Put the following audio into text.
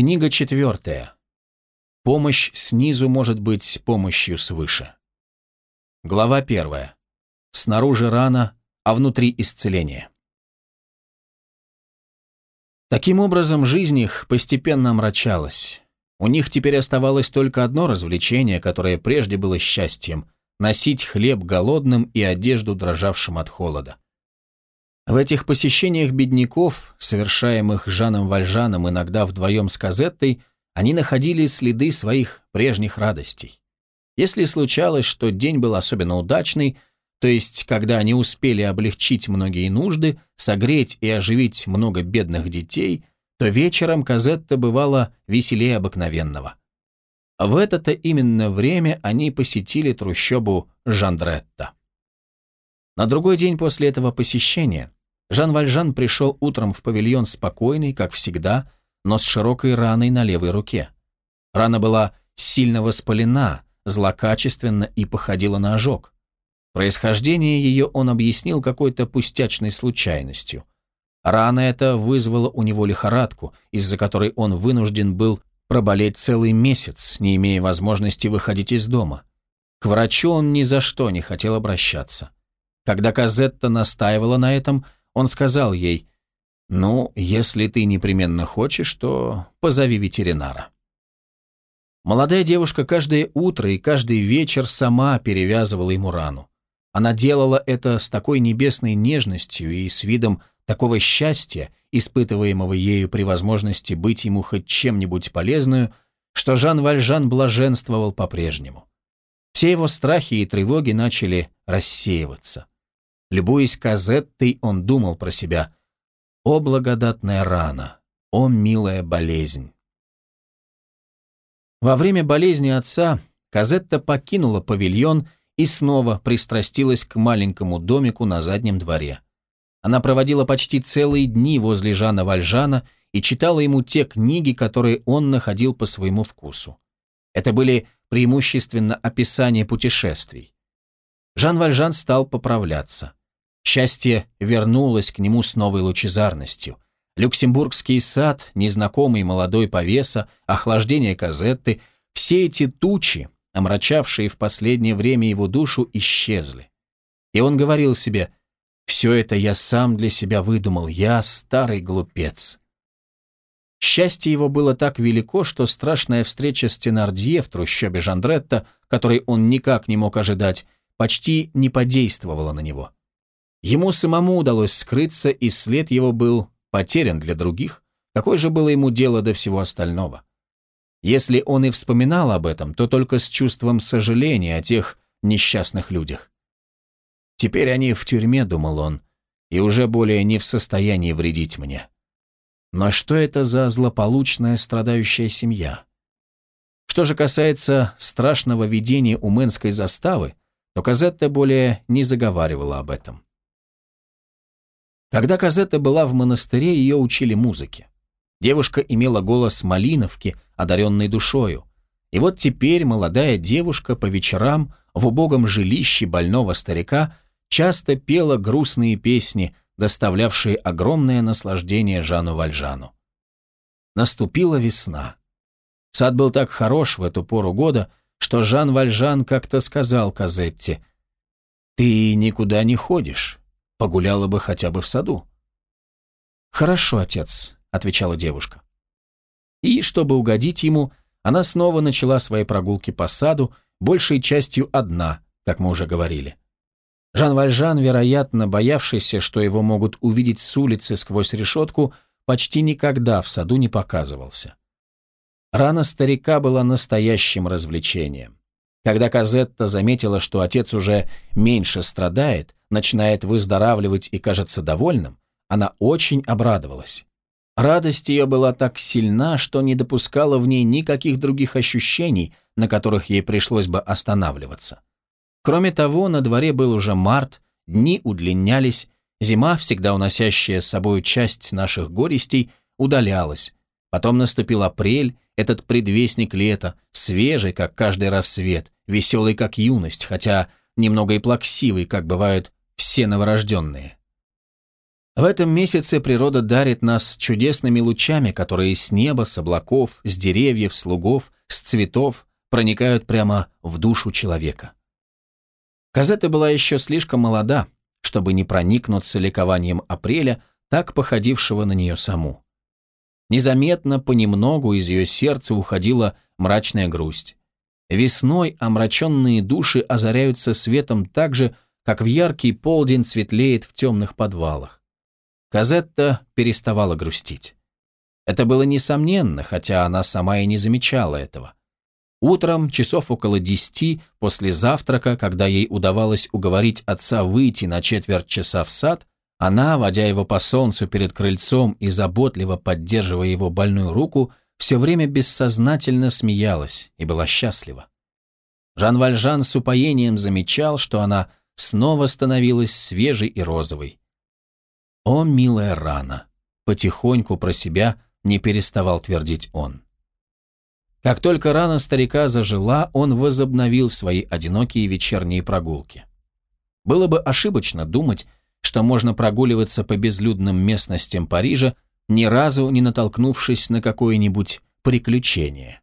Книга четвертая. Помощь снизу может быть помощью свыше. Глава первая. Снаружи рана, а внутри исцеление. Таким образом, жизнь их постепенно омрачалась. У них теперь оставалось только одно развлечение, которое прежде было счастьем – носить хлеб голодным и одежду дрожавшим от холода. В этих посещениях бедняков, совершаемых Жаном Вальжаном иногда вдвоем с Казеттой, они находили следы своих прежних радостей. Если случалось, что день был особенно удачный, то есть когда они успели облегчить многие нужды, согреть и оживить много бедных детей, то вечером Казетта бывала веселее обыкновенного. В это-то именно время они посетили трущобу Жандретта. На другой день после этого посещения Жан Вальжан пришел утром в павильон спокойный, как всегда, но с широкой раной на левой руке. Рана была сильно воспалена, злокачественно и походила на ожог. Происхождение ее он объяснил какой-то пустячной случайностью. Рана эта вызвала у него лихорадку, из-за которой он вынужден был проболеть целый месяц, не имея возможности выходить из дома. К врачу он ни за что не хотел обращаться. Когда Казетта настаивала на этом, он сказал ей, «Ну, если ты непременно хочешь, то позови ветеринара». Молодая девушка каждое утро и каждый вечер сама перевязывала ему рану. Она делала это с такой небесной нежностью и с видом такого счастья, испытываемого ею при возможности быть ему хоть чем-нибудь полезную, что Жан Вальжан блаженствовал по-прежнему. Все его страхи и тревоги начали рассеиваться. Любуясь Казеттой, он думал про себя «О, благодатная рана! О, милая болезнь!» Во время болезни отца Казетта покинула павильон и снова пристрастилась к маленькому домику на заднем дворе. Она проводила почти целые дни возле Жана Вальжана и читала ему те книги, которые он находил по своему вкусу. Это были преимущественно описания путешествий. Жан Вальжан стал поправляться. Счастье вернулось к нему с новой лучезарностью. Люксембургский сад, незнакомый молодой повеса, охлаждение Казетты — все эти тучи, омрачавшие в последнее время его душу, исчезли. И он говорил себе, «Все это я сам для себя выдумал, я старый глупец». Счастье его было так велико, что страшная встреча с Тенардье в трущобе Жандретта, которой он никак не мог ожидать, почти не подействовала на него. Ему самому удалось скрыться, и след его был потерян для других. Какое же было ему дело до всего остального? Если он и вспоминал об этом, то только с чувством сожаления о тех несчастных людях. Теперь они в тюрьме, думал он, и уже более не в состоянии вредить мне. Но что это за злополучная страдающая семья? Что же касается страшного видения у Мэнской заставы, то Казетта более не заговаривала об этом. Когда Казетта была в монастыре, ее учили музыке. Девушка имела голос малиновки, одаренной душою. И вот теперь молодая девушка по вечерам в убогом жилище больного старика часто пела грустные песни, доставлявшие огромное наслаждение Жану Вальжану. Наступила весна. Сад был так хорош в эту пору года, что Жан Вальжан как-то сказал Казетте, «Ты никуда не ходишь, Погуляла бы хотя бы в саду. «Хорошо, отец», — отвечала девушка. И, чтобы угодить ему, она снова начала свои прогулки по саду, большей частью одна, как мы уже говорили. Жан Вальжан, вероятно, боявшийся, что его могут увидеть с улицы сквозь решетку, почти никогда в саду не показывался. Рана старика была настоящим развлечением. Когда Казетта заметила, что отец уже меньше страдает, начинает выздоравливать и кажется довольным, она очень обрадовалась. Радость ее была так сильна, что не допускала в ней никаких других ощущений, на которых ей пришлось бы останавливаться. Кроме того, на дворе был уже март, дни удлинялись, зима, всегда уносящая с собой часть наших горестей, удалялась. Потом наступил апрель, этот предвестник лета, свежий, как каждый рассвет, веселый, как юность, хотя немного и плаксивый, как бывают все новорожденные. В этом месяце природа дарит нас чудесными лучами, которые с неба, с облаков, с деревьев, с лугов, с цветов проникают прямо в душу человека. Казета была еще слишком молода, чтобы не проникнуться ликованием апреля, так походившего на нее саму. Незаметно, понемногу из ее сердца уходила мрачная грусть. Весной омраченные души озаряются светом так же, как в яркий полдень светлеет в темных подвалах. Казетта переставала грустить. Это было несомненно, хотя она сама и не замечала этого. Утром, часов около десяти, после завтрака, когда ей удавалось уговорить отца выйти на четверть часа в сад, она, водя его по солнцу перед крыльцом и заботливо поддерживая его больную руку, все время бессознательно смеялась и была счастлива. Жан Вальжан с упоением замечал, что она снова становилась свежей и розовой. «О, милая рана!» — потихоньку про себя не переставал твердить он. Как только рана старика зажила, он возобновил свои одинокие вечерние прогулки. Было бы ошибочно думать, что можно прогуливаться по безлюдным местностям Парижа, ни разу не натолкнувшись на какое-нибудь приключение.